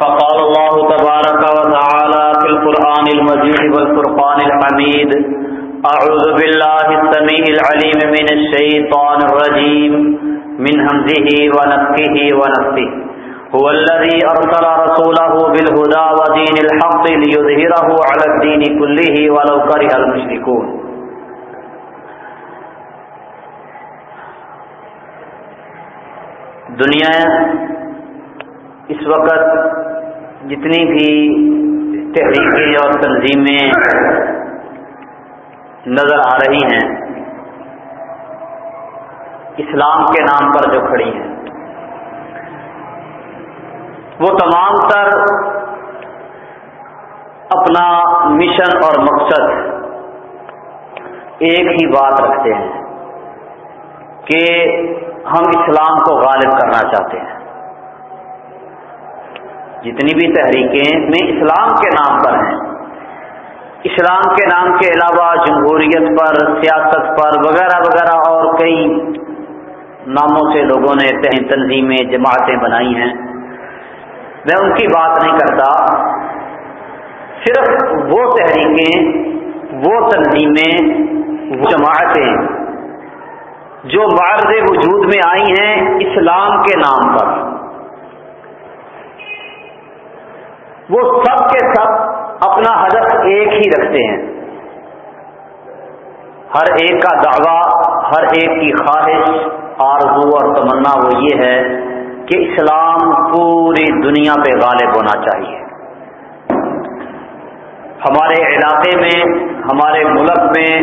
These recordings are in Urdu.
فقال الله تبارك وتعالى في القرآن المجيد والفرقان الحميد. أعوذ بالله السميع العليم من الشيطان الرجيم. من همزه ونفكه ونفسه هو الذي أرسل رسوله بالهدى ودين الحق ليظهره على الدين كله ولو كره المشركون. دنیا اس وقت جتنی بھی تحریکیں اور تنظیمیں نظر آ رہی ہیں، اسلام کے نام پر جو کھڑی ہیں، وہ تمام تر اپنا مشن اور مقصد ایک ہی بات رکھتے ہیں کہ ہم اسلام کو غالب کرنا چاہتے ہیں۔ جتنی بھی تحریکیں میں اسلام کے نام پر ہیں۔ اسلام کے نام کے علاوہ جمہوریت پر، سیاست پر، وغیرہ وغیرہ اور کئی ناموں سے لوگوں نے تنظیمیں، جماعتیں بنائی ہیں۔ میں ان کی بات نہیں کرتا۔ صرف وہ تحریکیں، وہ تنظیمیں، وہ جماعتیں جو معرض وجود میں آئی ہیں اسلام کے نام پر۔ وہ سب کے سب اپنا ہدف ایک ہی رکھتے ہیں۔ ہر ایک کا دعویٰ، ہر ایک کی خواہش، آرزو اور تمنا وہ یہ ہے کہ اسلام پوری دنیا پہ غالب ہونا چاہیے۔ ہمارے علاقے میں، ہمارے ملک میں،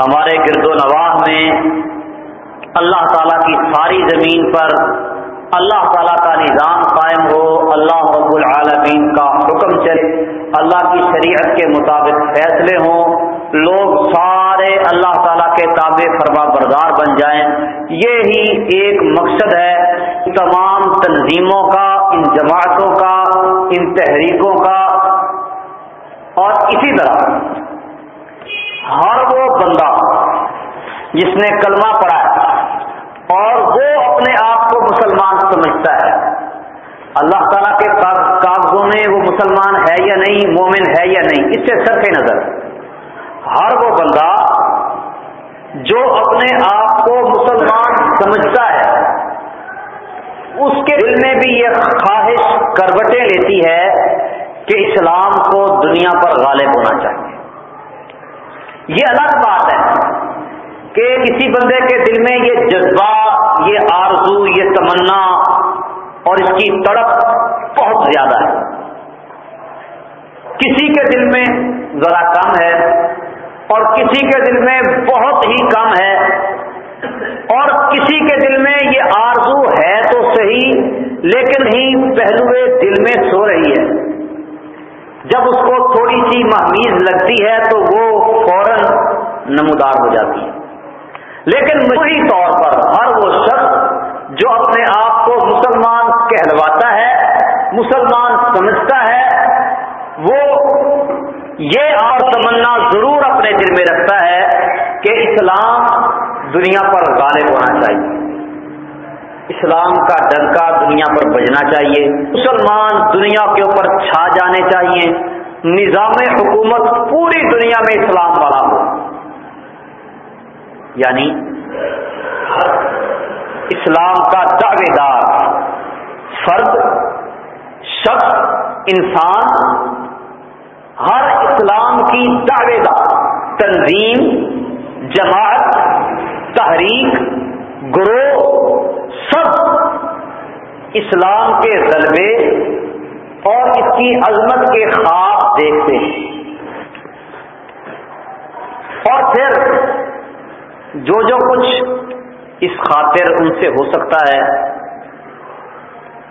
ہمارے گرد و نواح میں اللہ تعالیٰ کی ساری زمین پر اللہ تعالیٰ کا نظام قائم ہو، اللہ رب العالمین کا حکم چلے۔ اللہ کی شریعت کے مطابق فیصلے ہوں۔ لوگ سارے اللہ تعالیٰ کے تابع فرما بردار بن جائیں۔ یہی ایک مقصد ہے۔ تمام تنظیموں کا، ان جماعتوں کا، ان تحریکوں کا۔ اور اسی طرح، ہر وہ بندہ جس نے کلمہ پڑھا ہے اور وہ اپنے آپ کو مسلمان سمجھتا ہے۔ اللہ تعالیٰ کے کاغذوں میں وہ مسلمان ہے یا نہیں، مومن ہے یا نہیں، اس سے سر نظر۔ ہر وہ بندہ جو اپنے آپ کو مسلمان سمجھتا ہے، اس کے دل میں بھی یہ خواہش، کروٹیں لیتی ہے کہ اسلام کو دنیا پر غالب ہونا چاہیے۔ یہ الگ بات ہے کہ کسی بندے کے دل میں یہ جذبہ یہ آرزو، یہ تمنا اور اس کی تڑپ بہت زیادہ ہے۔ کسی کے دل میں ذرا کم ہے اور کسی کے دل میں بہت ہی کم ہے۔ اور کسی کے دل میں یہ آرزو ہے تو صحیح، لیکن ہی پہلوے دل میں سو رہی ہے۔ جب اس کو تھوڑی سی محمیز لگتی ہے تو وہ فوراً نمودار ہو جاتی ہے۔ لیکن مجھے طور پر ہر وہ شخص جو اپنے آپ کو مسلمان کہلواتا ہے، مسلمان سمجھتا ہے، وہ یہ اور تمنا ضرور اپنے دل میں رکھتا ہے کہ اسلام دنیا پر غالب ہونا چاہیے۔ اسلام کا ڈنکا دنیا پر بجنا چاہیے۔ مسلمان دنیا کے اوپر چھا جانے چاہیے۔ نظام حکومت پوری دنیا میں اسلام والا ہو۔ یعنی اسلام کا دعوے دار، فرد، شخص، انسان، ہر اسلام کی دعوے دار، تنظیم، جماعت، تحریک، گروہ، سب اسلام کے غلبے اور اس کی عظمت کے خواب دیکھتے ہیں۔ اور پھر جو جو کچھ اس خاطر ان سے ہو سکتا ہے،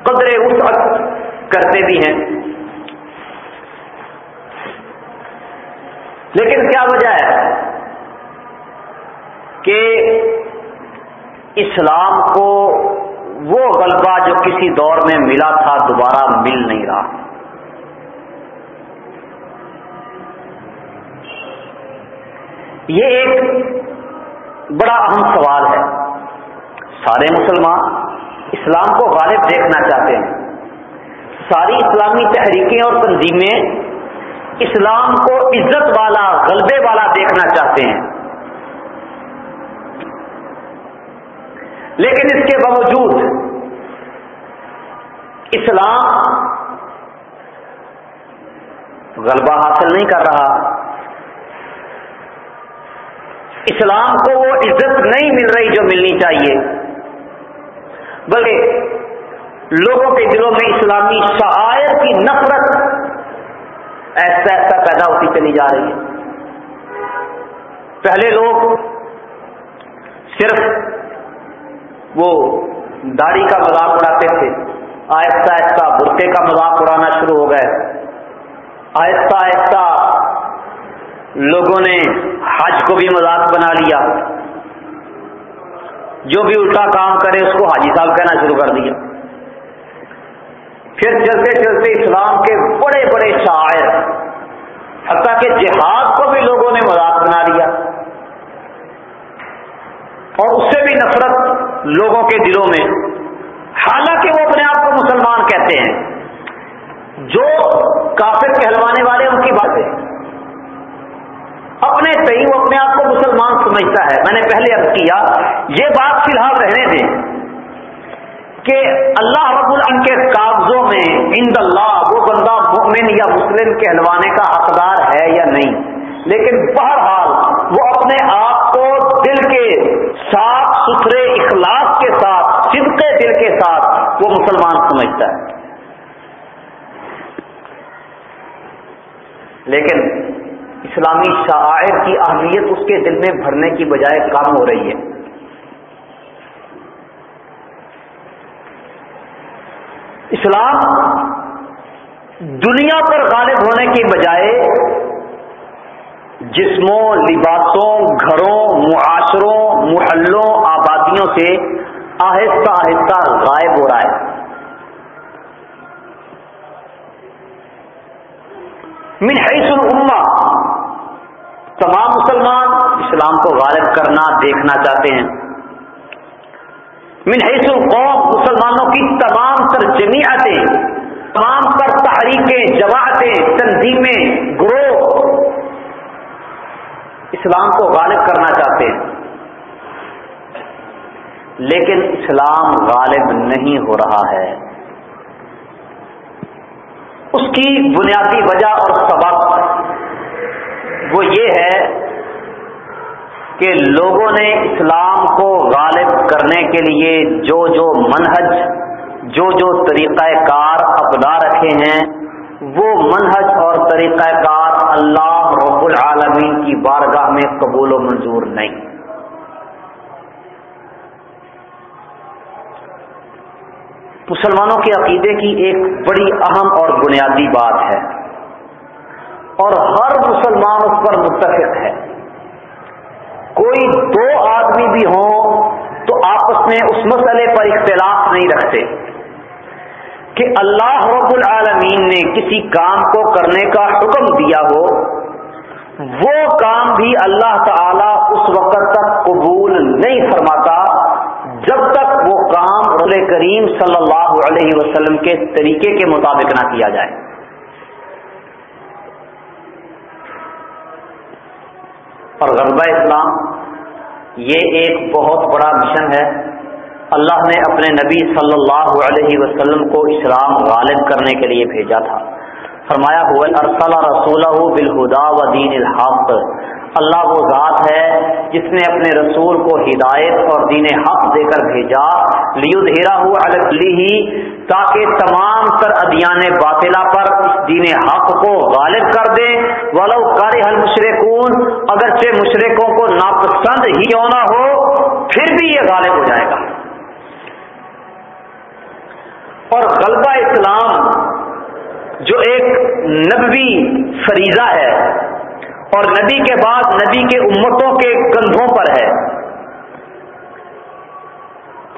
قدرے اس وقت کرتے بھی ہیں۔ لیکن کیا وجہ ہے کہ اسلام کو وہ غلبہ جو کسی دور میں ملا تھا دوبارہ مل نہیں رہا؟ یہ ایک بڑا اہم سوال ہے۔ سارے مسلمان اسلام کو غالب دیکھنا چاہتے ہیں۔ ساری اسلامی تحریکیں اور تنظیمیں اسلام کو عزت والا، غلبے والا دیکھنا چاہتے ہیں۔ لیکن اس کے باوجود اسلام غلبہ حاصل نہیں کر رہا۔ اسلام کو وہ عزت نہیں مل رہی جو ملنی چاہیے۔ بلکہ لوگوں کے دلوں میں اسلامی شاعر کی نفرت ایسا ایسا پیدا ہوتی چلی جا رہی ہے۔ پہلے لوگ صرف وہ داڑھی کا مذاق اڑاتے تھے، آہستہ آہستہ برقے کا مذاق اڑانا شروع ہو گئے۔ آہستہ آہستہ لوگوں نے حج کو بھی مذاق بنا لیا۔ جو بھی الٹا کام کرے، اس کو حاجی صاحب کہنا شروع کر دیا۔ پھر چلتے چلتے اسلام کے بڑے بڑے شاعر، حتیٰ کہ جہاد کو بھی لوگوں نے مذاق بنا لیا۔ اور اس سے بھی نفرت لوگوں کے دلوں میں۔ حالانکہ وہ اپنے آپ کو مسلمان کہتے ہیں۔ جو کافر کہلوانے والے، ان کی باتیں۔ اپنے صحیح وہ اپنے آپ کو مسلمان سمجھتا ہے۔ میں نے پہلے اب کیا، یہ بات فی الحال رہنے دیں کہ اللہ رب العن کے کاغذوں میں اند اللہ وہ بندہ مؤمن یا مسلم کہلوانے کا حقدار ہے یا نہیں۔ لیکن بہرحال وہ اپنے آپ کو دل کے صاف ستھرے اخلاق کے ساتھ، صدقے دل کے ساتھ وہ مسلمان سمجھتا ہے۔ لیکن اسلامی شاعر کی اہمیت اس کے دل میں بھرنے کی بجائے کم ہو رہی ہے۔ اسلام دنیا پر غالب ہونے کی بجائے جسموں، لباسوں، گھروں، معاشروں، محلوں، آبادیوں سے آہستہ آہستہ غائب ہو رہا ہے۔ من حیث الامہ تمام مسلمان اسلام کو غالب کرنا، دیکھنا چاہتے ہیں۔ من حیث القوم مسلمانوں کی تمام تر جمیعتیں تمام تر تحریکیں، جماعتیں، تنظیمیں، گروہ اسلام کو غالب کرنا چاہتے ہیں۔ لیکن اسلام غالب نہیں ہو رہا ہے۔ اس کی بنیادی وجہ اور سبب وہ یہ ہے کہ لوگوں نے اسلام کو غالب کرنے کے لیے جو جو منہج، جو جو طریقہ کار اپنا رکھے ہیں، وہ منہج اور طریقہ کار اللہ رب العالمین کی بارگاہ میں قبول و منظور نہیں۔ مسلمانوں کے عقیدے کی ایک بڑی اہم اور بنیادی بات ہے۔ اور ہر مسلمان اس پر متفق ہے۔ کوئی دو آدمی بھی ہوں تو آپس میں اس مسئلے پر اختلاف نہیں رکھتے کہ اللہ رب العالمین نے کسی کام کو کرنے کا حکم دیا ہو۔ وہ کام بھی اللہ تعالی اس وقت تک قبول نہیں فرماتا جب تک وہ کام رسول کریم صلی اللہ علیہ وسلم کے طریقے کے مطابق نہ کیا جائے۔ اور غربہ اسلام یہ ایک بہت بڑا مشن ہے۔ اللہ نے اپنے نبی صلی اللہ علیہ وسلم کو اسلام غالب کرنے کے لیے بھیجا تھا۔ فرمایا ارسل رسول بالہدا و دین الحق اللہ وہ ذات ہے جس نے اپنے رسول کو ہدایت اور دین حق دے کر بھیجا لیو ہیرا ہوا ہی تاکہ تمام تر ادیان باطلا پر اس دین حق کو غالب کر دے۔ ولو کار حل مشرقون اگرچہ مشرقوں کو ناپسند ہی کیوں نہ ہو، پھر بھی یہ غالب ہو جائے گا۔ اور غلبہ اسلام جو ایک نبوی فریضہ ہے اور نبی کے بعد نبی کے امتوں کے کندھوں پر ہے۔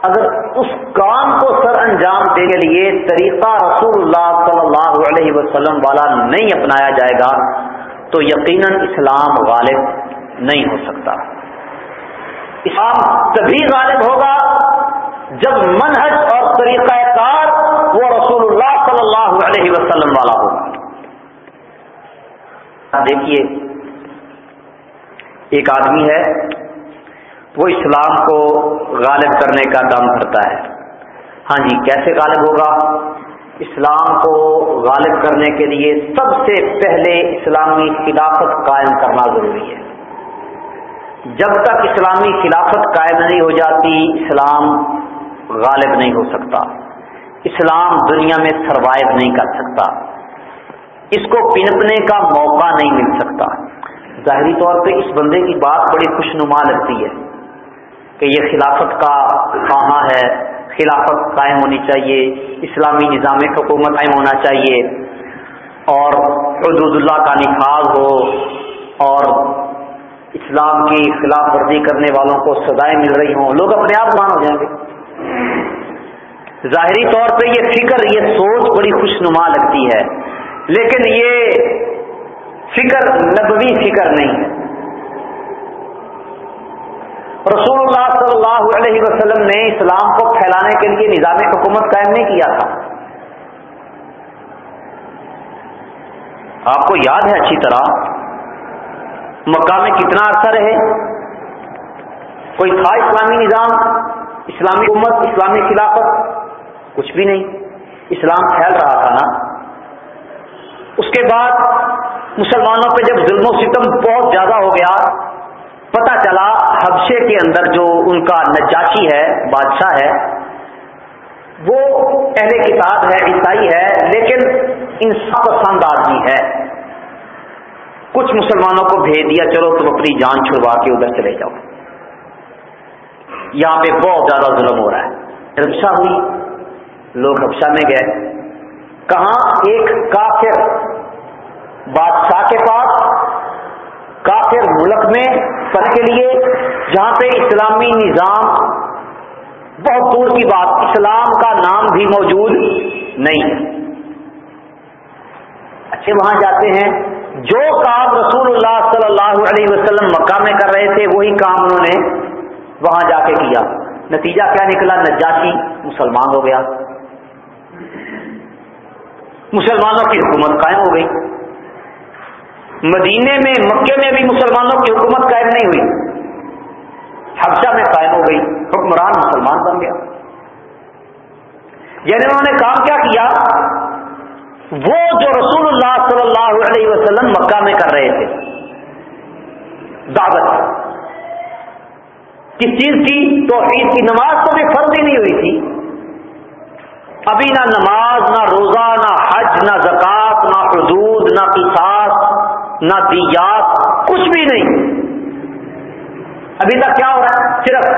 اگر اس کام کو سر انجام دینے کے لیے طریقہ رسول اللہ صلی اللہ علیہ وسلم والا نہیں اپنایا جائے گا، تو یقیناً اسلام غالب نہیں ہو سکتا۔ اسلام تبھی غالب ہوگا جب منحج اور طریقہ کار وہ رسول اللہ صلی اللہ علیہ وسلم والا ہوگا۔ دیکھیے ایک آدمی ہے، وہ اسلام کو غالب کرنے کا دم بھرتا ہے۔ ہاں جی کیسے غالب ہوگا؟ اسلام کو غالب کرنے کے لیے سب سے پہلے اسلامی خلافت قائم کرنا ضروری ہے۔ جب تک اسلامی خلافت قائم نہیں ہو جاتی، اسلام غالب نہیں ہو سکتا۔ اسلام دنیا میں سروائو نہیں کر سکتا۔ اس کو پنپنے کا موقع نہیں مل سکتا۔ ظاہری طور پہ اس بندے کی بات بڑی خوشنما لگتی ہے کہ یہ خلافت کا کہاں ہے، خلافت قائم ہونی چاہیے، اسلامی نظام حکومت قائم ہونا چاہیے اور حدود اللہ کا نفاذ ہو اور اسلام کی خلاف ورزی کرنے والوں کو سزائیں مل رہی ہوں۔ لوگ اپنے آپ مان ہو جائیں گے۔ ظاہری طور پہ یہ فکر، یہ سوچ بڑی خوشنما لگتی ہے۔ لیکن یہ فکر، نبوی فکر نہیں۔ ہے رسول اللہ صلی اللہ علیہ وسلم نے اسلام کو پھیلانے کے لیے نظام حکومت قائم نہیں کیا تھا۔ آپ کو یاد ہے اچھی طرح مکہ میں کتنا عرصہ رہے؟ کوئی تھا اسلامی نظام؟ اسلامی حکومت، اسلامی خلافت؟ کچھ بھی نہیں۔ اسلام پھیل رہا تھا نا۔ اس کے بعد مسلمانوں پہ جب ظلم و ستم بہت زیادہ ہو گیا پتا چلا حبشے کے اندر جو ان کا نجاشی ہے، بادشاہ ہے، وہ اہل کتاب ہے، عیسائی ہے، لیکن انصاف پسند آدمی ہے۔ کچھ مسلمانوں کو بھیج دیا، چلو تم اپنی جان چھڑوا کے ادھر چلے جاؤ۔ یہاں پہ بہت زیادہ ظلم ہو رہا ہے۔ رکشا ہوئی، لوگ رکشا میں گئے۔ کہاں؟ ایک کافر بادشاہ کے پاس، کافر ملک میں سر کے لیے، جہاں پہ اسلامی نظام، بہت دور کی بات، اسلام کا نام بھی موجود نہیں۔ ہے اچھے وہاں جاتے ہیں۔ جو کام رسول اللہ صلی اللہ علیہ وسلم مکہ میں کر رہے تھے، وہی کام انہوں نے وہاں جا کے کیا۔ نتیجہ کیا نکلا؟ نجاشی مسلمان ہو گیا۔ مسلمانوں کی حکومت قائم ہو گئی۔ مدینے میں، مکے میں بھی مسلمانوں کی حکومت قائم نہیں ہوئی۔ حفظہ میں قائم ہو گئی، حکمران مسلمان بن گیا۔ یعنی انہوں نے کام کیا کیا؟ وہ جو رسول اللہ صلی اللہ علیہ وسلم مکہ میں کر رہے تھے۔ دعوت۔ کس چیز کی؟ تو عید کی۔ نماز تو بھی فرض ہی نہیں ہوئی تھی۔ ابھی نہ نماز، نہ روزہ، نہ حج، نہ زکات، نہ حدود، نہ قصاص۔ نہ دیات کچھ بھی نہیں۔ ابھی تک کیا ہو رہا ہے؟ صرف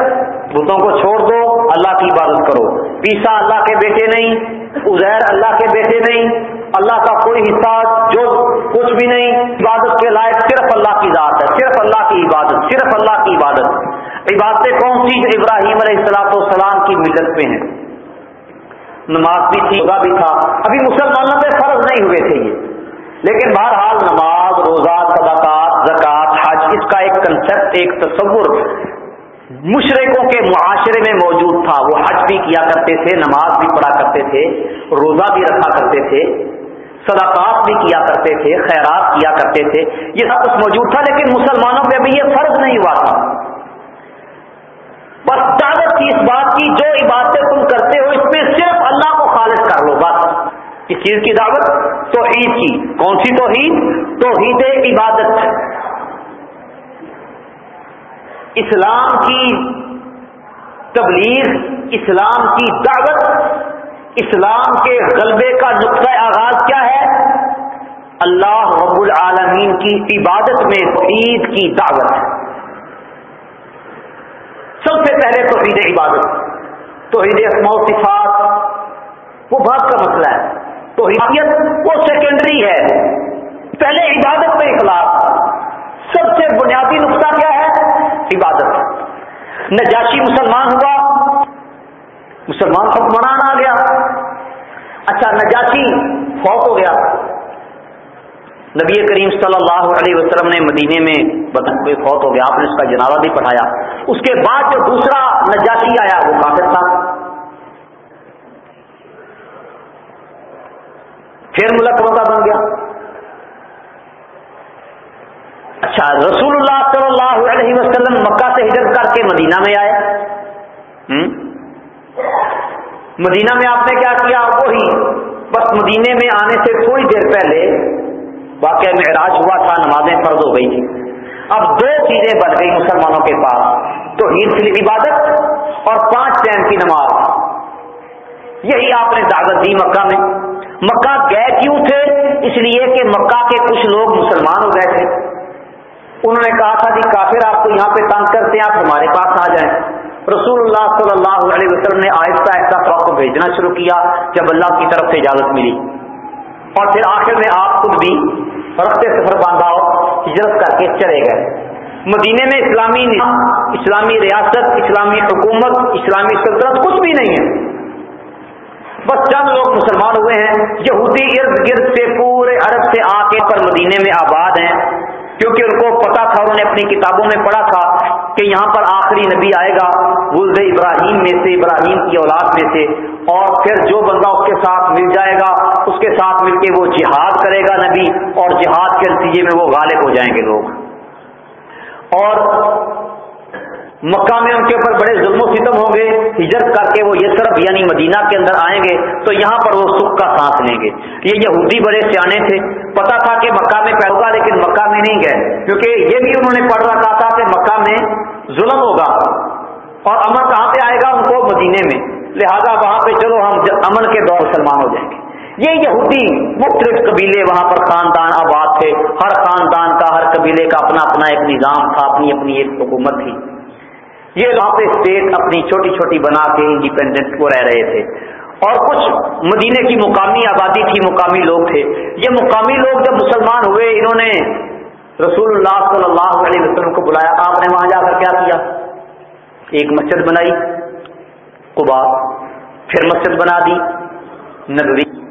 بتوں کو چھوڑ دو، اللہ کی عبادت کرو۔ پیسا اللہ کے بیٹے نہیں ازیر اللہ کے بیٹے نہیں، اللہ کا کوئی حصہ جو کچھ بھی نہیں، عبادت کے لائق صرف اللہ کی ذات ہے، صرف اللہ کی عبادت، صرف اللہ کی عبادت۔ عبادتیں کون سی ابراہیم علیہ السلاط والسلام کی ملت پہ ہیں؟ نماز بھی تھی بھی تھا۔ ابھی مسلمانوں پہ فرض نہیں ہوئے تھے یہ۔ لیکن بہرحال نماز، روزہ، صدقات، زکوٰۃ، حج، اس کا ایک کنسپٹ ایک تصور مشرقوں کے معاشرے میں موجود تھا۔ وہ حج بھی کیا کرتے تھے، نماز بھی پڑھا کرتے تھے، روزہ بھی رکھا کرتے تھے، صدقات بھی کیا کرتے تھے، خیرات کیا کرتے تھے۔ یہ سب کچھ موجود تھا، لیکن مسلمانوں پہ ابھی یہ فرض نہیں ہوا تھا۔ بس دعوت کی اس بات کی، جو عبادتیں تم کرتے ہو، اس میں صرف اللہ کو خالص کر لو بس اس چیز کی دعوت؟ توحید کی۔ کون سی توحید؟ توحید عبادت۔ اسلام کی تبلیغ، اسلام کی دعوت، اسلام کے غلبے کا نقطۂ آغاز کیا ہے؟ اللہ رب العالمین کی عبادت میں توحید کی دعوت۔ سب سے پہلے توحید عبادت۔ توحید اسماء و صفات۔ وہ بات کا مسئلہ ہے۔ تو حیثیت وہ سیکنڈری ہے۔ پہلے عبادت میں اخلاق سب سے بنیادی نقطہ کیا ہے؟ عبادت۔ نجاشی مسلمان ہوا۔ مسلمان حکمران آ گیا۔ اچھا نجاشی فوت ہو گیا۔ نبی کریم صلی اللہ علیہ وسلم نے مدینے میں کوئی فوت ہو گیا۔ آپ نے اس کا جنازہ بھی پڑھایا۔ اس کے بعد جو دوسرا نجاشی آیا، وہ کافر تھا۔ پھر ملک روزہ بن گیا۔ اچھا، رسول اللہ صلی اللہ علیہ وسلم مکہ سے ہجرت کر کے مدینہ میں آئے مدینہ میں آپ نے کیا کیا؟ وہی۔ بس مدینے میں آنے سے تھوڑی دیر پہلے واقعہ معراج ہوا تھا، نمازیں فرض ہو گئی۔ تھی اب دو چیزیں بن گئی مسلمانوں کے پاس۔ تو عید کی عبادت اور پانچ ٹائم کی نماز۔ یہی آپ نے دعوت دی مکہ میں۔ مکہ گئے کیوں تھے؟ اس لیے کہ مکہ کے کچھ لوگ مسلمان ہو گئے تھے۔ انہوں نے کہا تھا کہ کافر آپ کو یہاں پہ تنگ کرتے ہیں، آپ ہمارے پاس آ جائیں۔ رسول اللہ صلی اللہ علیہ وسلم نے آہستہ آہستہ فوق کو بھیجنا شروع کیا جب اللہ کی طرف سے اجازت ملی۔ اور پھر آخر میں آپ خود بھی رخت سفر باندھا ہجرت کر کے چلے گئے۔ مدینے میں اسلامی اسلامی ریاست، اسلامی حکومت، اسلامی سلطنت کچھ بھی نہیں ہے۔ بس چند لوگ مسلمان ہوئے ہیں۔ یہودی ارد گرد سے پورے عرب سے آ کے پر مدینے میں آباد ہیں۔ کیونکہ ان کو پتا تھا، انہوں نے اپنی کتابوں میں پڑھا تھا کہ یہاں پر آخری نبی آئے گا ولد ابراہیم میں سے، ابراہیم کی اولاد میں سے۔ اور پھر جو بندہ اس کے ساتھ مل جائے گا، اس کے ساتھ مل کے وہ جہاد کرے گا نبی، اور جہاد کے نتیجے میں وہ غالب ہو جائیں گے لوگ۔ اور مکہ میں ان کے اوپر بڑے ظلم و ستم ہوں گے، ہجرت کر کے وہ یہ طرف یعنی مدینہ کے اندر آئیں گے، تو یہاں پر وہ سکھ کا سانس لیں گے۔ یہ یہودی بڑے سیانے تھے پتا تھا کہ مکہ میں پیدا لیکن مکہ میں نہیں گئے۔ کیونکہ یہ بھی انہوں نے پڑھ رکھا تھا کہ مکہ میں ظلم ہوگا اور امن کہاں پہ آئے گا؟ ان کو مدینے میں۔ لہذا وہاں پہ چلو ہم امن کے دور مسلمان ہو جائیں گے۔ یہ یہودی مختلف قبیلے وہاں پر خاندان آباد تھے۔ ہر خاندان کا، ہر قبیلے کا اپنا اپنا ایک نظام تھا، اپنی اپنی ایک حکومت تھی۔ یہ وہاں پہ اسٹیٹ اپنی چھوٹی چھوٹی بنا کے انڈیپینڈنٹ کو رہ رہے تھے۔ اور کچھ مدینے کی مقامی آبادی تھی، مقامی لوگ تھے۔ یہ مقامی لوگ جب مسلمان ہوئے، انہوں نے رسول اللہ صلی اللہ علیہ وسلم کو بلایا۔ آپ نے وہاں جا کر کیا کیا؟ ایک مسجد بنائی قبا پھر مسجد بنا دی، نبوی۔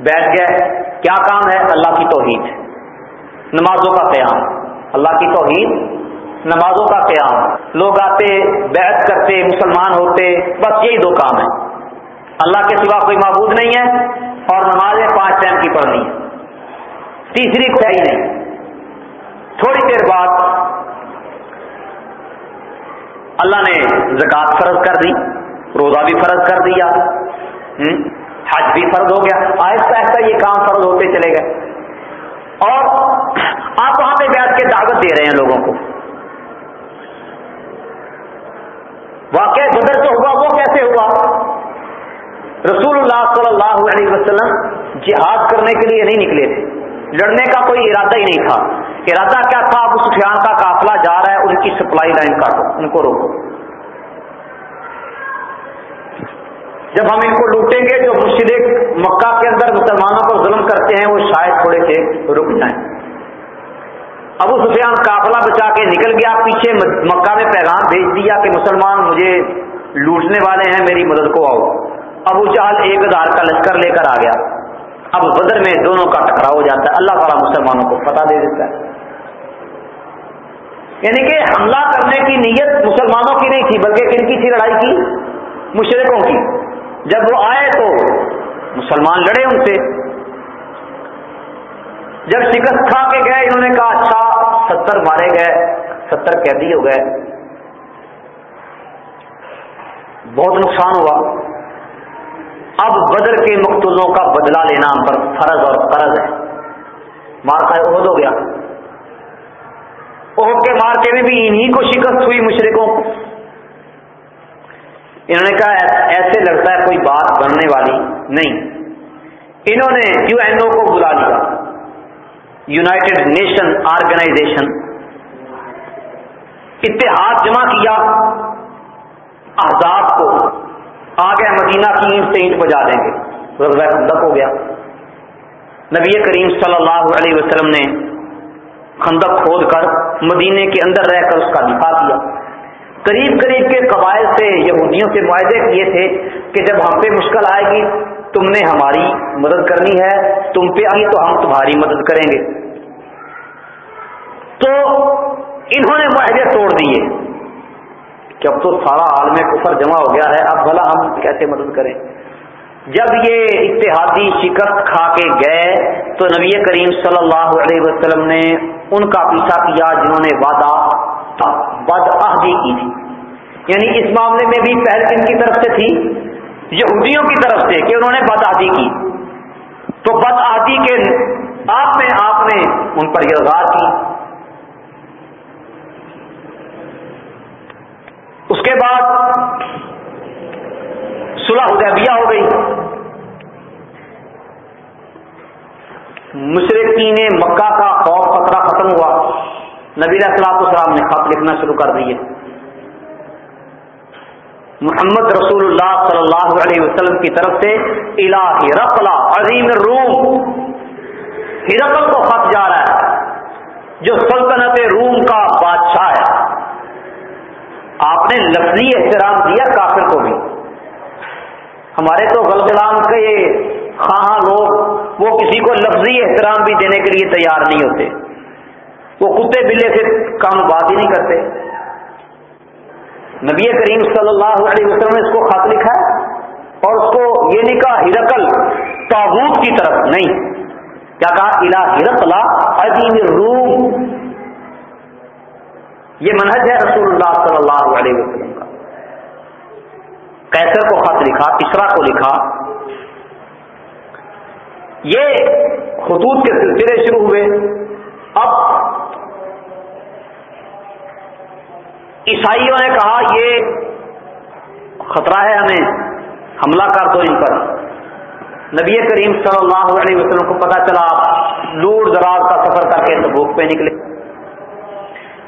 بیٹھ گئے۔ کیا کام ہے؟ اللہ کی توحید۔ نمازوں کا قیام۔ اللہ کی توحید نمازوں کا قیام، لوگ آتے، بیعت کرتے، مسلمان ہوتے، بس یہی دو کام ہیں۔ اللہ کے سوا کوئی معبود نہیں ہے اور نمازیں پانچ ٹائم کی پڑھنی ہے تیسری کوئی نہیں۔ تھوڑی دیر بعد اللہ نے زکوٰۃ فرض کر دی، روزہ بھی فرض کر دیا۔ حج بھی فرض ہو گیا۔ آہستہ آہستہ یہ کام فرض ہوتے چلے گئے۔ اور آپ وہاں پہ بیٹھ کے دعوت دے رہے ہیں لوگوں کو۔ واقع بدر جو ہوا، وہ کیسے ہوا؟ رسول اللہ صلی اللہ علیہ وسلم جہاد کرنے کے لیے نہیں نکلے تھے۔ لڑنے کا کوئی ارادہ ہی نہیں تھا۔ ارادہ کیا تھا؟ ابو سفیان کا قافلہ جا رہا ہے، ان کی سپلائی لائن کاٹو، ان کو روکو۔ جب ہم ان کو لوٹیں گے، جو مشرق مکہ کے اندر مسلمانوں کو ظلم کرتے ہیں، وہ شاید تھوڑے سے رک جائیں۔ ابو سفیان قافلہ بچا کے نکل گیا، پیچھے مکہ میں پیغام بھیج دیا کہ مسلمان مجھے لوٹنے والے ہیں، میری مدد کو آؤ۔ ابو چال ایک ہزار کا لشکر لے کر آ گیا۔ اب بدر میں دونوں کا ٹکراؤ ہو جاتا ہے۔ اللہ تعالیٰ مسلمانوں کو پتہ دے دیتا ہے۔ یعنی کہ حملہ کرنے کی نیت مسلمانوں کی نہیں تھی، بلکہ کن کی تھی؟ لڑائی کی مشرقوں کی۔ جب وہ آئے تو مسلمان لڑے ان سے۔ جب شکست کھا کے گئے، انہوں نے کہا اچھا ستر مارے گئے، ستر قیدی ہو گئے۔ بہت نقصان ہوا۔ اب بدر کے مقتولوں کا بدلہ لینا ہم پر فرض اور فرض ہے۔ مار کا عہد ہو گیا۔ عہد کے مارکے میں بھی انہی کو شکست ہوئی مشرقوں کو انہوں نے کہا، ایسے لگتا ہے کوئی بات بننے والی نہیں۔ انہوں نے یو این او کو بلا لیا۔ United nation organisation. اتحاد جمع کیا، احزاب کو آ مدینہ کی اینٹ سے اینٹ بجا دیں گے۔ خندق ہو گیا۔ نبی کریم صلی اللہ علیہ وسلم نے خندق کھود کر مدینے کے اندر رہ کر اس کا دفاع کیا۔ قریب قریب کے قبائل سے، یہودیوں سے معاہدے کیے تھے کہ جب ہم پہ مشکل آئے گی تم نے ہماری مدد کرنی ہے، تم پہ آئی تو ہم تمہاری مدد کریں گے۔ تو انہوں نے معاہدے توڑ دیے۔ کہ اب تو سارا عالم کفر جمع ہو گیا ہے، اب بھلا ہم کیسے مدد کریں؟ جب یہ اتحادی شکست کھا کے گئے، تو نبی کریم صلی اللہ علیہ وسلم نے ان کا پیچھا کیا جنہوں نے وعدہ بد عہدی کی تھی۔ یعنی اس معاملے میں بھی پہل کن کی طرف سے تھی۔ یہودیوں کی طرف سے کہ انہوں نے بد عہدی کی۔ تو بد عہدی کے آپ میں آپ نے ان پر یلغار کی۔ اس کے بعد صلح حدیبیہ ہو گئی۔ مشرقین مکہ کا خوف خطرہ ختم ہوا۔ نبی السلاط السلام نے خط لکھنا شروع کر دیے۔ محمد رسول اللہ صلی اللہ علیہ وسلم کی طرف سے الہ رقلا عظیم روم ہرقل کو خط جا رہا ہے، جو سلطنت روم کا بادشاہ ہے۔ آپ نے لفظی احترام دیا کافر کو بھی۔ ہمارے تو غلطلام کے خواہاں لوگ، وہ کسی کو لفظی احترام بھی دینے کے لیے تیار نہیں ہوتے۔ وہ کتے بلے سے کام بات ہی نہیں کرتے۔ نبی کریم صلی اللہ علیہ وسلم نے اس کو خط لکھا ہے اور اس کو یہ لکھا ہرکل تابوت کی طرف، نہیں۔ کیا کہا؟ الا ہرکلا عظیم روم یہ منہج ہے رسول اللہ صلی اللہ علیہ وسلم کا۔ کیسر کو خط لکھا، اسرا کو لکھا۔ یہ خطوط کے سلسلے شروع ہوئے۔ اب عیسائیوں نے کہا یہ خطرہ ہے ہمیں حملہ کر دو ان پر۔ نبی کریم صلی اللہ علیہ وسلم کو پتا چلا لوڑ دراز کا سفر کر کے تبوک پہ نکلے۔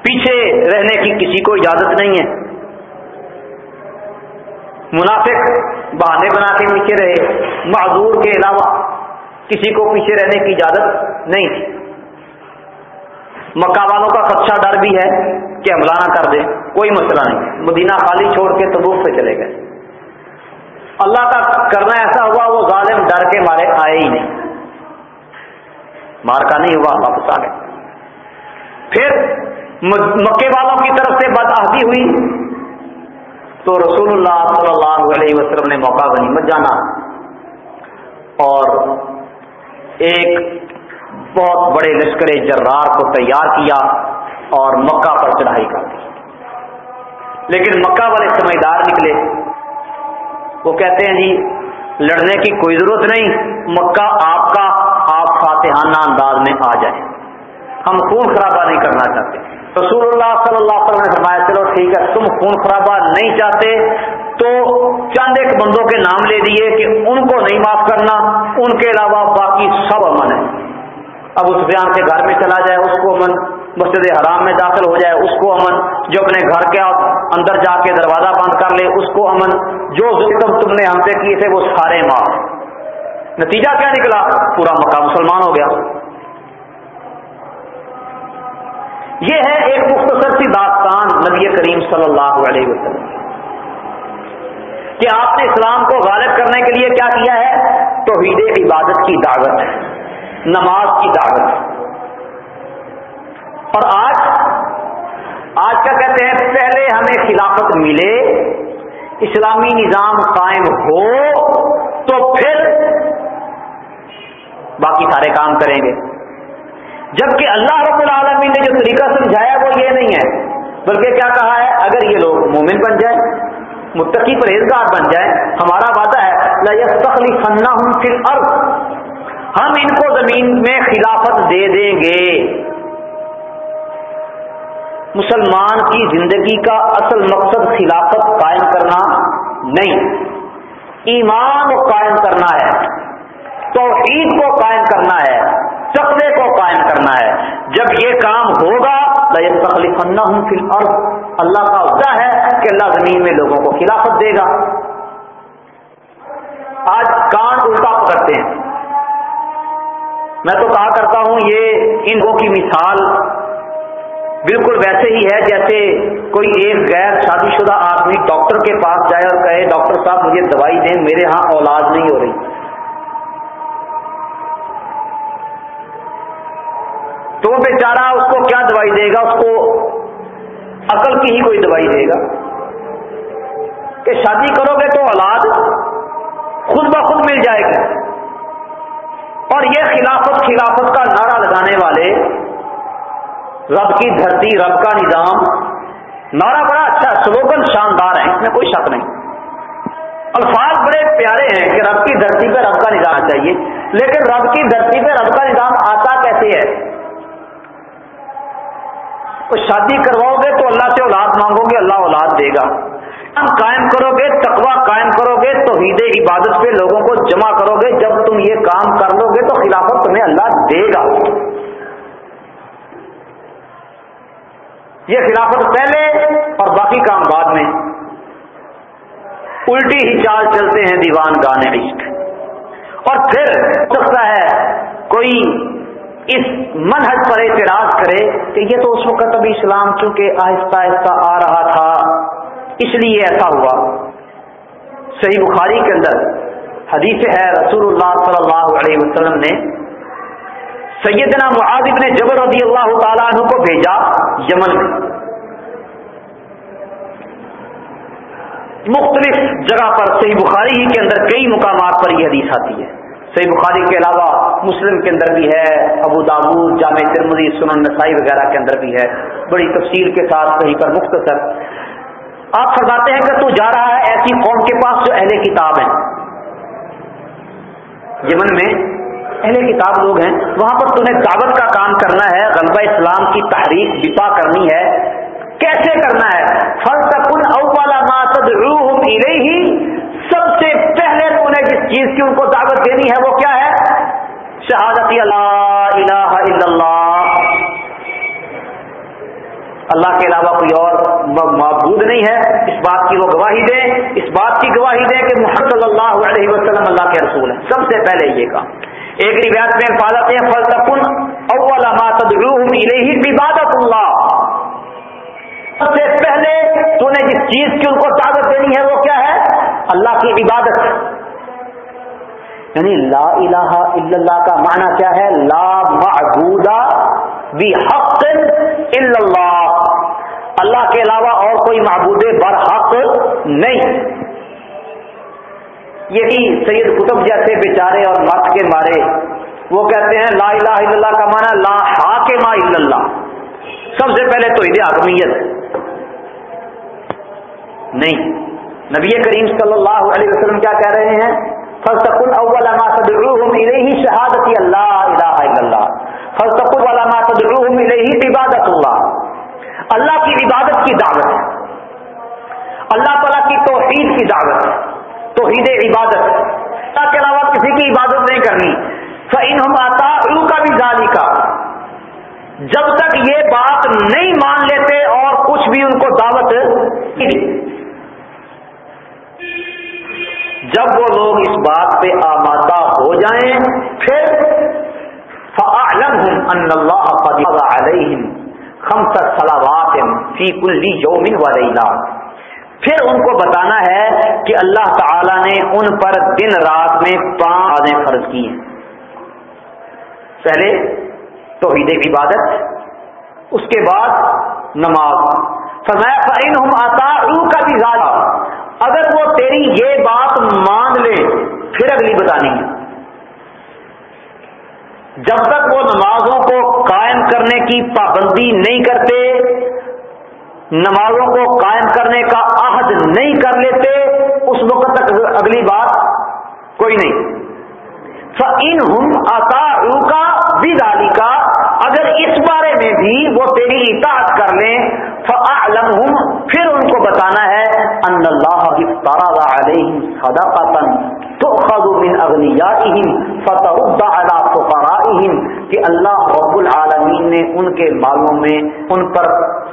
پیچھے رہنے کی کسی کو اجازت نہیں ہے۔ منافق بہانے بنا کے پیچھے رہے۔ معذور کے علاوہ کسی کو پیچھے رہنے کی اجازت نہیں تھی۔ مکہ والوں کا خدشہ ڈر بھی ہے کہ حملہ نہ کر دے، کوئی مسئلہ نہیں۔ مدینہ خالی چھوڑ کے تبوک سے چلے گئے۔ اللہ کا کرنا ایسا ہوا، وہ ظالم ڈر کے مارے، آئے ہی نہیں۔ مار کا نہیں ہوا، واپس آ گئے۔ پھر مکے والوں کی طرف سے بدعہدی ہوئی۔ تو رسول اللہ صلی اللہ علیہ وسلم نے موقع غنیمت جانا اور ایک بہت بڑے لشکر جرار کو تیار کیا اور مکہ پر چڑھائی کر دی۔ لیکن مکہ والے سمجھدار نکلے۔ وہ کہتے ہیں جی لڑنے کی کوئی ضرورت نہیں، مکہ آپ کا، آپ فاتحانہ انداز میں آ جائیں۔ ہم خون خرابہ نہیں کرنا چاہتے۔ رسول اللہ صلی اللہ علیہ وسلم نے فرمایا، چلو ٹھیک ہے، تم خون خرابہ نہیں چاہتے تو چند ایک بندوں کے نام لے دیے کہ ان کو نہیں معاف کرنا، ان کے علاوہ باقی سب امن ہے ابو سفیان کے گھر میں چلا جائے، اس کو امن مسجد حرام میں داخل ہو جائے، اس کو امن جو اپنے گھر کے اندر جا کے دروازہ بند کر لے، اس کو امن جو ظلم تم نے ہم سے کیے تھے، وہ سارے معاف۔ نتیجہ کیا نکلا؟ پورا مکہ مسلمان ہو گیا۔ یہ ہے ایک مختصر سی داستان نبی کریم صلی اللہ علیہ وسلم کہ آپ نے اسلام کو غالب کرنے کے لیے کیا کیا ہے؟ توحید عبادت کی دعوت۔ نماز کی دعوت. اور آج آج کیا کہتے ہیں، پہلے ہمیں خلافت ملے، اسلامی نظام قائم ہو، تو پھر باقی سارے کام کریں گے. جبکہ اللہ رب العالمین نے جو طریقہ سمجھایا وہ یہ نہیں ہے، بلکہ کیا کہا ہے، اگر یہ لوگ مومن بن جائیں، متقی پرہیزگار بن جائیں، ہمارا وعدہ ہے فنا ہوں پھر ہم ان کو زمین میں خلافت دے دیں گے۔ مسلمان کی زندگی کا اصل مقصد خلافت قائم کرنا نہیں۔ ایمان کو قائم کرنا ہے، توحید کو قائم کرنا ہے سقبے کو قائم کرنا ہے۔ جب یہ کام ہوگا تکلیف نہ ہوں اور اللہ کا وعدہ ہے کہ اللہ زمین میں لوگوں کو خلافت دے گا۔ آج کان الٹا پکڑتے ہیں۔ میں تو کہا کرتا ہوں، یہ ان کی مثال بالکل ویسے ہی ہے جیسے کوئی ایک غیر شادی شدہ آدمی ڈاکٹر کے پاس جائے اور کہے، ڈاکٹر صاحب، مجھے دوائی دیں، میرے ہاں اولاد نہیں ہو رہی. تو وہ بیچارہ اس کو کیا دوائی دے گا؟ اس کو عقل کی ہی کوئی دوائی دے گا؟ کہ شادی کرو گے تو اولاد خود بخود مل جائے گی۔ اور یہ خلافت خلافت کا نعرہ لگانے والے، رب کی دھرتی، رب کا نظام، نعرہ بڑا اچھا سلوگن شاندار ہے اس میں کوئی شک نہیں۔ الفاظ بڑے پیارے ہیں کہ رب کی دھرتی پہ رب کا نظام چاہیے، لیکن رب کی دھرتی پہ رب کا نظام آتا کیسے ہے؟ تو شادی کرواؤ گے تو اللہ سے اولاد مانگو گے، اللہ اولاد دے گا۔ قائم کرو گے تقوا قائم کرو گے تو عید عبادت پہ لوگوں کو جمع کرو گے جب تم یہ کام کر لو گے تو خلافت تمہیں اللہ دے گا۔ یہ خلافت پہلے اور باقی کام بعد میں۔ الٹی ہی چال چلتے ہیں دیوان گانے عشق اور پھر سکتا ہے کوئی اس منحج پر اعتراض کرے کہ یہ تو اس وقت ابھی اسلام چونکہ آہستہ آہستہ آ رہا تھا۔ اس لیے ایسا ہوا۔ صحیح بخاری کے اندر حدیث ہے رسول اللہ صلی اللہ علیہ وسلم نے سیدنا معاذ نے جبر رضی اللہ تعالیٰ عنہ کو بھیجا یمن میں۔ مختلف جگہ پر صحیح بخاری ہی کے اندر کئی مقامات پر یہ حدیث آتی ہے۔ صحیح بخاری کے علاوہ مسلم کے اندر بھی ہے، ابو دابود جامع ترمدی سنن نسائی وغیرہ کے اندر بھی ہے۔ بڑی تفصیل کے ساتھ صحیح پر مختصر آپ فرماتے ہیں کہ تو جا رہا ہے، ایسی قوم کے پاس جو اہل کتاب ہیں۔ یمن میں اہل کتاب لوگ ہیں، وہاں پر تمہیں دعوت کا کام کرنا ہے، غلبہ اسلام کی تحریک، دفاع کرنی ہے۔ کیسے کرنا ہے؟ فل تکن اولا ماسد روح ہی سب سے پہلے تو نے جس چیز کی ان کو دعوت دینی ہے، وہ کیا ہے؟ شہادت اللہ الہ الا اللہ۔ اللہ کے علاوہ کوئی اور معبود نہیں ہے۔ اس بات کی وہ گواہی دیں۔ اس بات کی گواہی دیں کہ محمد صلی اللہ علیہ وسلم اللہ کے رسول ہیں۔ سب سے پہلے یہ کام ایک روایت میں حفاظت ہے فل اول ما تدعوهم الیہ عبادت اللہ۔ سب سے پہلے تو نے جس چیز کی ان کو دعوت دینی ہے وہ کیا ہے؟ اللہ کی عبادت۔ یعنی لا الہ الا اللہ کا معنی کیا ہے؟ لا معبود بحق الا اللہ۔ اللہ کے علاوہ اور کوئی معبود برحق نہیں۔ یہی سید قطب جیسے بیچارے اور مت کے مارے۔ وہ کہتے ہیں، لا الہ الا اللہ کا معنی لا حاکم الا اللہ۔ سب سے پہلے تو عید حکمیت نہیں۔ نبی کریم صلی اللہ علیہ وسلم کیا کہہ رہے ہیں؟ فلسکل اول ما تدعوهم الیہ شہادت اللہ الہ الا اللہ فلسکل والا ما تدعوهم الیہ عبادت اللہ اللہ کی عبادت کی دعوت ہے۔ اللہ تعالیٰ کی توحید کی دعوت ہے۔ توحید عبادت۔ اللہ کے علاوہ کسی کی عبادت نہیں کرنی۔ فَإِنْهُمْ آتَاءُ کا بھی ذالی کا جب تک یہ بات نہیں مان لیتے اور کچھ بھی ان کو دعوت جب وہ لوگ اس بات پہ آمادہ ہو جائیں، پھر فَأَعْلَمْهُمْ أَنَّ اللَّهَ قَدْ عَلَيْهِمْ خَمْسَ صَلَوَاتٍ فِي كُلِّ يَوْمٍ وَلَيْلَةٍ پھر ان کو بتانا ہے کہ اللہ تعالی نے ان پر دن رات میں پانچ آدھیں فرض کی ہیں۔ پہلے توحید عبادت، اس کے بعد نماز۔ فرمایا، فَإِنْهُمْ آتَاعُوكَ بِذَلِكَ اگر وہ تیری یہ بات مان لے، پھر اگلی بتانی۔ ہے جب تک وہ نمازوں کو قائم کرنے کی پابندی نہیں کرتے، نمازوں کو قائم کرنے کا عہد نہیں کر لیتے، اس وقت تک اگلی بات کوئی نہیں۔ ان ہم آتا کا بھی کا اگر اس بارے میں بھی وہ تیری اطاعت کر لیں، فَأَعْلَمْهُمْ۔ پھر ان کو بتانا ہے ان اللہ افترض علیہم تؤخذ من اغنیائہم فترد کہ اللہ رب العالمین نے ان کے مالوں میں ان پر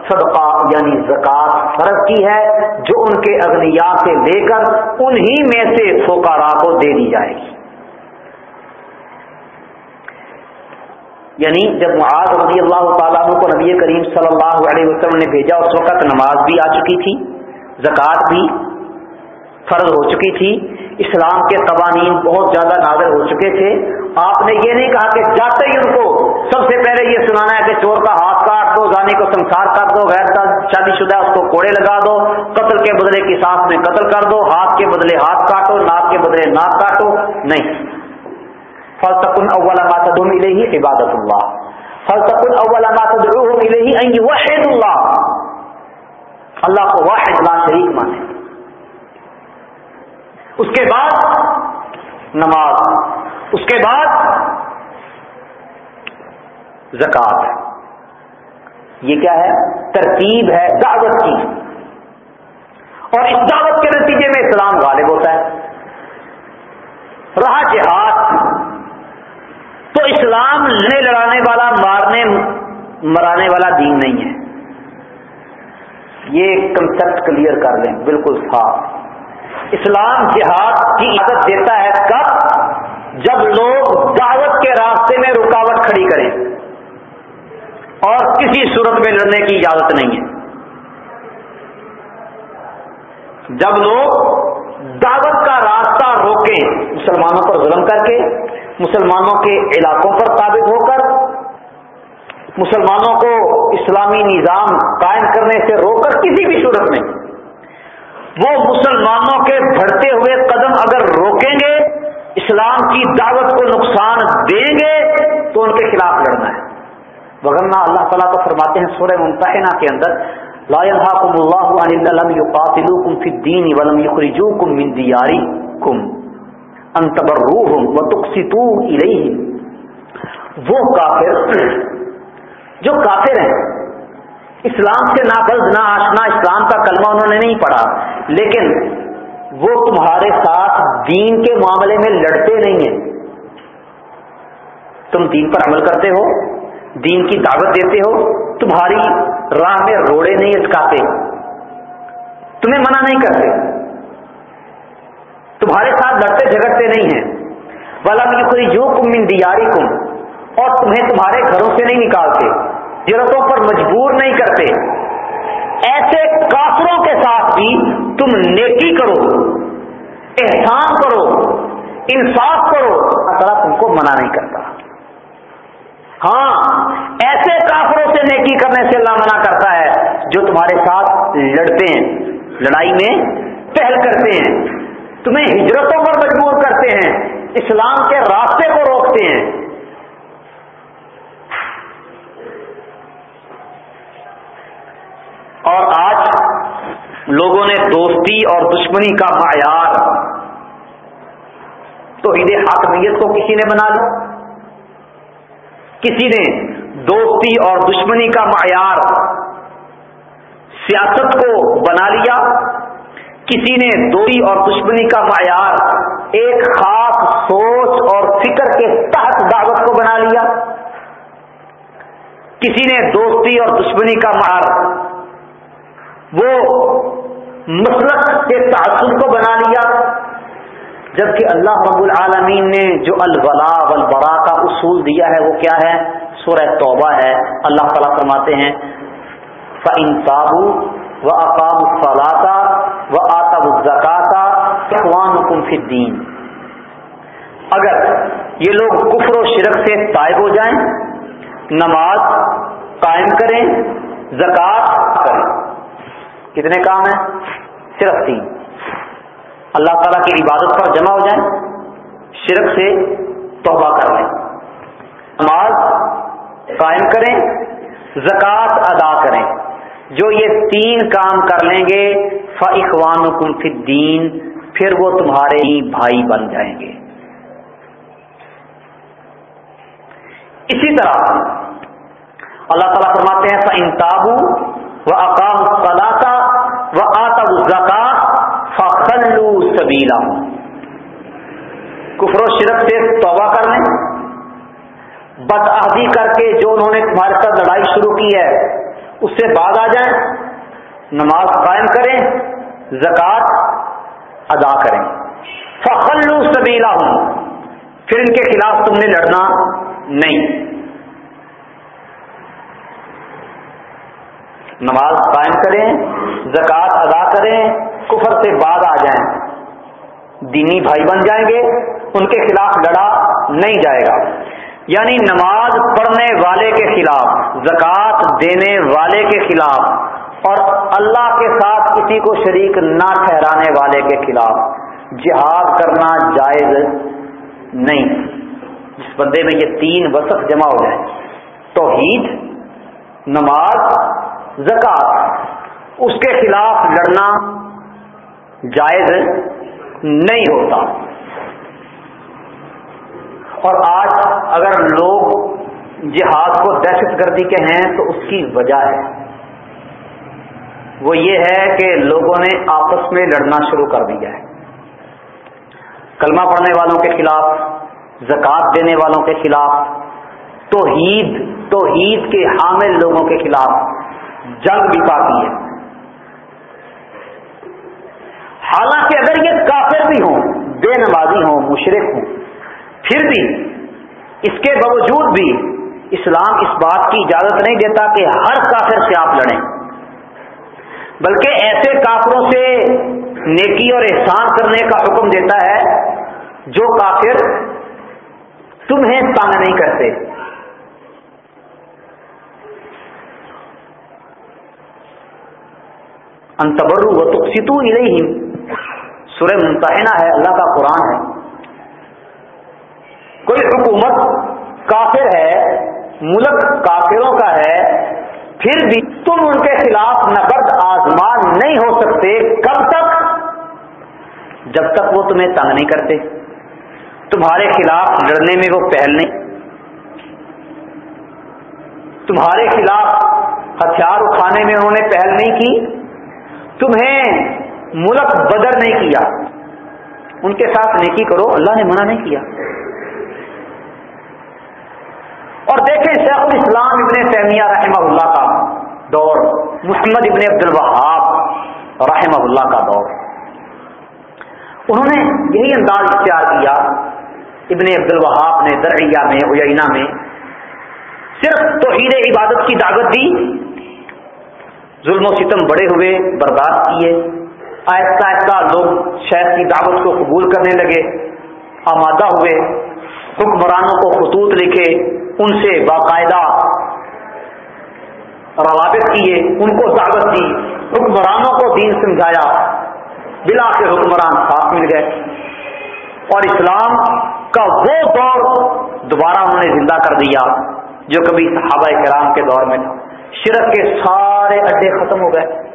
صدقہ یعنی زکات فرض کی ہے، جو ان کے اغنیاء سے لے کر انہی میں سے فقراء کو دے دی جائے گی۔ یعنی جب معاذ رضی اللہ تعالیٰ کو نبی کریم صلی اللہ علیہ وسلم نے بھیجا، اس وقت نماز بھی آ چکی تھی، زکوٰۃ بھی فرض ہو چکی تھی اسلام کے قوانین بہت زیادہ نازر ہو چکے تھے۔ آپ نے یہ نہیں کہا کہ جاتے ہی ان کو سب سے پہلے یہ سنانا ہے کہ چور کا ہاتھ کاٹ دو جانے کو سنسار کر دو، غیر شادی شدہ اس کو کوڑے لگا دو، قتل کے بدلے کی سانس میں قتل کر دو، ہاتھ کے بدلے ہاتھ کاٹو، ناک کے بدلے ناک کاٹو۔ نہیں۔ فلسکن اول ما تدعوهم الیہ عبادت اللہ فلسکن اول ما تدعوهم الیہ ان یوحد اللہ اللہ کو واحد لا شریک مانے۔ اس کے بعد نماز، اس کے بعد زکات یہ کیا ہے؟ ترتیب ہے، دعوت کی۔ اور اس دعوت کے نتیجے میں اسلام غالب ہوتا ہے۔ رہا جہاد۔ تو اسلام لڑنے، لڑانے والا، مارنے، مرانے والا دین نہیں ہے۔ یہ کنسپٹ کلیئر کر لیں، بالکل صاف۔ اسلام جہاد کی عادت دیتا ہے کب؟ جب لوگ دعوت کے راستے میں رکاوٹ کھڑی کریں۔ اور کسی صورت میں لڑنے کی اجازت نہیں ہے۔ جب لوگ دعوت کا راستہ روکیں، مسلمانوں پر ظلم کر کے، مسلمانوں کے علاقوں پر ثابت ہو کر، مسلمانوں کو اسلامی نظام قائم کرنے سے روک کر کسی بھی صورت میں۔ وہ مسلمانوں کے بڑھتے ہوئے قدم اگر روکیں گے، اسلام کی دعوت کو نقصان دیں گے، تو ان کے خلاف لڑنا ہے۔ وغیرہ اللہ تعالیٰ کو فرماتے ہیں سورہ ممتحنہ کے اندر، لا ينهاكم الله عن لم يقاتلوكم في الدين ولم يخرجوكم من دياركم ان تبروهم وتقسطوا اليهم وہ کافر، جو کافر ہیں اسلام سے نہ بلد نہ آشنا اسلام کا کلمہ انہوں نے نہیں پڑھا۔ لیکن وہ تمہارے ساتھ دین کے معاملے میں لڑتے نہیں ہیں۔ تم دین پر عمل کرتے ہو، دین کی دعوت دیتے ہو، تمہاری راہ میں روڑے نہیں اٹکاتے۔ تمہیں منع نہیں کرتے۔ تمہارے ساتھ لڑتے جھگڑتے نہیں ہیں۔ والا کوئی جو کم من دیاری کم اور تمہیں تمہارے گھروں سے نہیں نکالتے۔ جرتوں پر مجبور نہیں کرتے۔ ایسے کافروں کے ساتھ بھی تم نیکی کرو، احسان کرو، انصاف کرو، اللہ تم کو منع نہیں کرتا۔ ہاں ایسے کافروں سے نیکی کرنے سے اللہ منع کرتا ہے جو تمہارے ساتھ لڑتے ہیں، لڑائی میں پہل کرتے ہیں، تمہیں ہجرتوں پر مجبور کرتے ہیں، اسلام کے راستے کو روکتے ہیں۔ اور آج لوگوں نے دوستی اور دشمنی کا معیار تو عید حاکمیت کو کسی نے بنا لیا؟ کسی نے دوستی اور دشمنی کا معیار سیاست کو بنا لیا؟ کسی نے دوری اور دشمنی کا معیار ایک خاص سوچ اور فکر کے تحت دعوت کو بنا لیا؟ کسی نے دوستی اور دشمنی کا معیار وہ مسلک کے تعصب کو بنا لیا، جبکہ اللہ رب العالمین نے جو الولا والبرا کا اصول دیا ہے، وہ کیا ہے؟ سورہ توبہ ہے۔ اللہ تعالیٰ فرماتے ہیں فعن صابو و اقام الفلاطا و آتاب الزکاتا اخوان حکم فدین اگر یہ لوگ کفر و شرک سے طائب ہو جائیں، نماز قائم کریں زکوٰۃ کریں۔ کتنے کام ہیں؟ صرف تین۔ اللہ تعالیٰ کی عبادت پر جمع ہو جائیں، شرک سے توبہ کر لیں۔ نماز قائم کریں، زکوٰۃ ادا کریں۔ جو یہ تین کام کر لیں گے فاخوان حکم فدین پھر وہ تمہارے ہی بھائی بن جائیں گے۔ اسی طرح اللہ تعالیٰ فرماتے ہیں فن تابو و اقام صلاح و آتا زکات فخلو سبیلا۔ کفر و شرک سے توبہ کر لیں۔ بدعہدی کر کے جو انہوں نے تمہارے ساتھ لڑائی شروع کی ہے، اس سے بعد آ جائیں۔ نماز قائم کریں، زکوٰۃ ادا کریں۔ فخلو سبیلا ہوں پھر ان کے خلاف تم نے لڑنا نہیں۔ نماز قائم کریں، زکوٰۃ ادا کریں، کفر سے بعد آ جائیں۔ دینی بھائی بن جائیں گے، ان کے خلاف لڑا نہیں جائے گا۔ یعنی نماز پڑھنے والے کے خلاف، زکوٰۃ دینے والے کے خلاف، اور اللہ کے ساتھ کسی کو شریک نہ ٹھہرانے والے کے خلاف جہاد کرنا جائز نہیں۔ جس بندے میں یہ تین وسط جمع ہو جائے توحید، نماز زکات اس کے خلاف لڑنا جائز نہیں ہوتا۔ اور آج اگر لوگ جہاد کو دہشت گردی کے ہیں تو اس کی وجہ ہے۔ وہ یہ ہے کہ لوگوں نے آپس میں لڑنا شروع کر دیا ہے۔ کلمہ پڑھنے والوں کے خلاف، زکوٰۃ دینے والوں کے خلاف، توحید توحید کے حامل لوگوں کے خلاف جنگ بھی پاتی ہے۔ حالانکہ کافر بھی ہوں، بے نمازی ہوں مشرق ہوں۔ پھر بھی اس کے باوجود بھی اسلام اس بات کی اجازت نہیں دیتا کہ ہر کافر سے آپ لڑیں۔ بلکہ ایسے کافروں سے نیکی اور احسان کرنے کا حکم دیتا ہے جو کافر تمہیں تنگ نہیں کرتے۔ انتبرو و تقسیتو الیہم سورہ ممتحنہ ہے، اللہ کا قرآن ہے۔ کوئی حکومت کافر ہے، ملک کافروں کا ہے، پھر بھی تم ان کے خلاف نقد آزمان نہیں ہو سکتے۔ کب تک؟ جب تک وہ تمہیں تنگ نہیں کرتے۔ تمہارے خلاف لڑنے میں وہ پہل نہیں۔ تمہارے خلاف ہتھیار اٹھانے میں انہوں نے پہل نہیں کی۔ تمہیں ملک بدر نہیں کیا۔ ان کے ساتھ نیکی کرو، اللہ نے منع نہیں کیا۔ اور دیکھیں شیخ الاسلام ابن تیمیہ رحمہ اللہ کا دور، محمد ابن عبد الوہاب رحمہ اللہ کا دور۔ انہوں نے یہی انداز اختیار کیا، ابن عبد الوہاب نے دریا میں اجینا میں صرف توحید عبادت کی دعوت دی۔ ظلم و ستم بڑے ہوئے، برداشت کیے۔ آہستہ آہستہ لوگ شہر کی دعوت کو قبول کرنے لگے، آمادہ ہوئے، حکمرانوں کو خطوط لکھے، ان سے باقاعدہ روابط کیے، ان کو دعوت دی، حکمرانوں کو دین سمجھایا۔ بلا کے حکمران ساتھ مل گئے۔ اور اسلام کا وہ دور دوبارہ انہوں نے زندہ کر دیا، جو کبھی صحابہ کرام کے دور میں تھا۔ شرک کے سارے اڈے ختم ہو گئے۔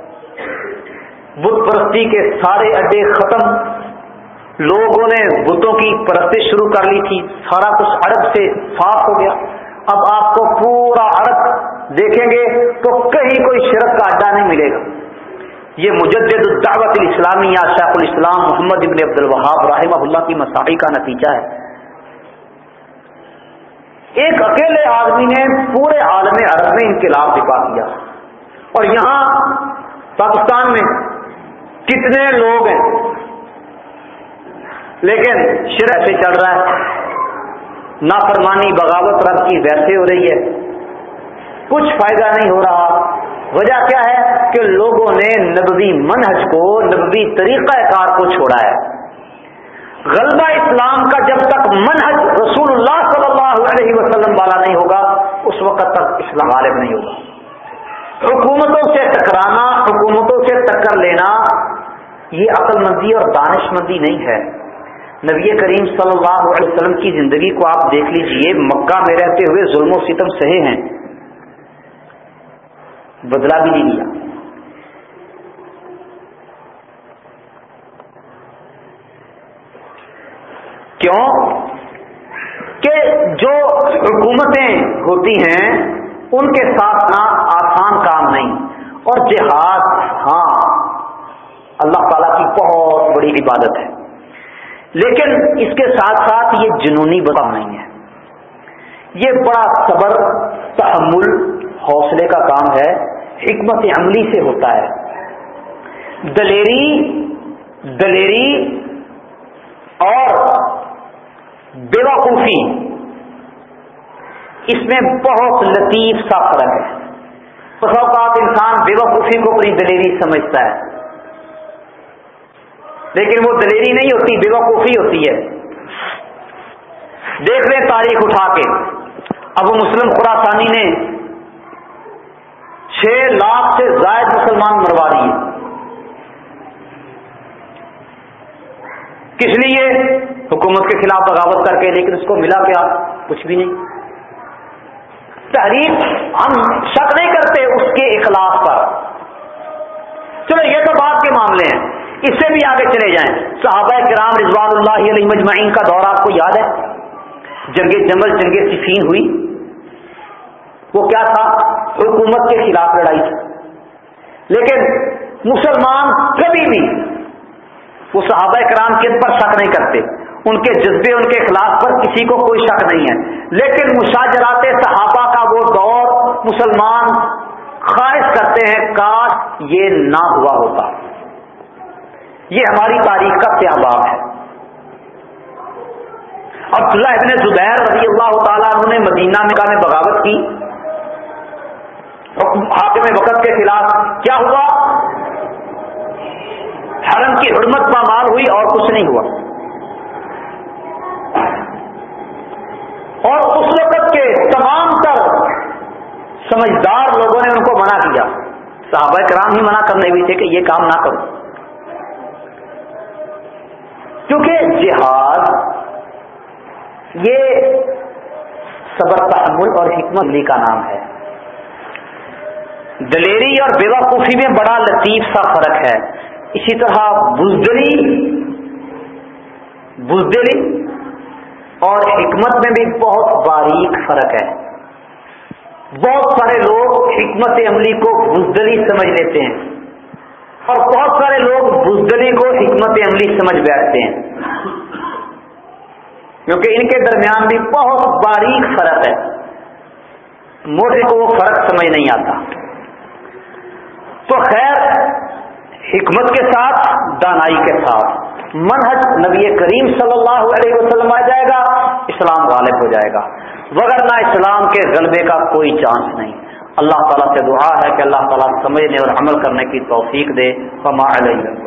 بت پرستی کے سارے اڈے ختم۔ لوگوں نے بتوں کی پرستی شروع کر لی تھی۔ سارا کچھ عرب سے صاف ہو گیا۔ اب آپ کو پورا عرب دیکھیں گے تو کہیں کوئی شرک کا اڈا نہیں ملے گا۔ یہ مجدد الدعوت الاسلامی یا شیخ الاسلام محمد ابن عبد الوہاب رحمہ اللہ کی مساحی کا نتیجہ ہے۔ ایک اکیلے آدمی نے پورے عالم عرب میں انقلاب دفاع کیا۔ اور یہاں پاکستان میں کتنے لوگ ہیں؟ لیکن شرح سے چل رہا ہے۔ نافرمانی، بغاوت رب کی ویسے ہو رہی ہے۔ کچھ فائدہ نہیں ہو رہا۔ وجہ کیا ہے کہ لوگوں نے نبوی منہج کو، نبوی طریقہ کار کو چھوڑا ہے۔ غلبہ اسلام کا جب تک منہج رسول اللہ صلی اللہ علیہ وسلم والا نہیں ہوگا، اس وقت تک اسلام غالب نہیں ہوگا۔ حکومتوں سے ٹکرانا، حکومتوں سے ٹکر لینا، یہ عقل مندی اور دانش مندی نہیں ہے۔ نبی کریم صلی اللہ علیہ وسلم کی زندگی کو آپ دیکھ لیجیے، مکہ میں رہتے ہوئے ظلم و ستم سہے ہیں۔ بدلا بھی نہیں لیا۔ کیوں؟ کہ جو حکومتیں ہوتی ہیں ان کے ساتھ نہ آسان کام نہیں۔ اور جہاد ہاں اللہ تعالی کی بہت بڑی عبادت ہے۔ لیکن اس کے ساتھ ساتھ یہ جنونی بتا نہیں ہے۔ یہ بڑا صبر، تحمل، حوصلے کا کام ہے۔ حکمت عملی سے ہوتا ہے۔ دلیری دلیری اور بیوقوفی اس میں بہت لطیف سا فرق ہے۔ بس اوقات انسان بیوقوفی کو اپنی دلیری سمجھتا ہے۔ لیکن وہ دلیری نہیں ہوتی، بے وقوفی ہوتی ہے۔ دیکھ لیں تاریخ اٹھا کے۔ ابو مسلم خوراسانی نے چھ لاکھ سے زائد مسلمان مروا دیے۔ کس لیے؟ حکومت کے خلاف بغاوت کر کے، لیکن اس کو ملا کیا؟ کچھ بھی نہیں۔ تحریف ہم شک نہیں کرتے اس کے اخلاق پر۔ چلو یہ تو بات کے معاملے ہیں۔ اس سے بھی آگے چلے جائیں۔ صحابہ کرام رضوان اللہ علیہ مجمعین کا دور آپ کو یاد ہے؟ جنگ جنگل، جنگ صفین ہوئی۔ وہ کیا تھا؟ حکومت کے خلاف لڑائی تھی۔ لیکن مسلمان کبھی بھی وہ صحابہ کرام کے پر شک نہیں کرتے۔ ان کے جذبے، ان کے خلاف پر کسی کو کوئی شک نہیں ہے۔ لیکن مشاجرات صحابہ کا وہ دور مسلمان خواہش کرتے ہیں، کاش یہ نہ ہوا ہوتا۔ یہ ہماری تاریخ کا کیا باب ہے؟ عبداللہ ابن زبیر رضی اللہ تعالیٰ نے مدینہ میں میں بغاوت کی۔ حاکم وقت کے خلاف کیا ہوا؟ حرم کی حرمت مال ہوئی اور کچھ نہیں ہوا اور اس وقت کے تمام تر سمجھدار لوگوں نے ان کو منع کیا۔ صحابہ کرام ہی منع کرنے بھی تھے کہ یہ کام نہ کرو۔ کیونکہ جہاد یہ صبر، تحمل اور حکمت لی کا نام ہے۔ دلیری اور بے وقوفی میں بڑا لطیف سا فرق ہے۔ اسی طرح بزدلی بزدلی اور حکمت میں بھی بہت باریک فرق ہے۔ بہت سارے لوگ حکمت عملی کو بزدلی سمجھ لیتے ہیں اور بہت سارے لوگ بزدلی کو حکمت عملی سمجھ بیٹھتے ہیں کیونکہ ان کے درمیان بھی بہت باریک فرق ہے۔ موٹے کو وہ فرق سمجھ نہیں آتا۔ تو خیر، حکمت کے ساتھ، دانائی کے ساتھ۔ منہج نبی کریم صلی اللہ علیہ وسلم آ جائے گا، اسلام غالب ہو جائے گا۔ وغیرہ اسلام کے غلبے کا کوئی چانس نہیں۔ اللہ تعالیٰ سے دعا ہے کہ اللہ تعالیٰ سمجھنے اور عمل کرنے کی توفیق دے۔ فما علیہ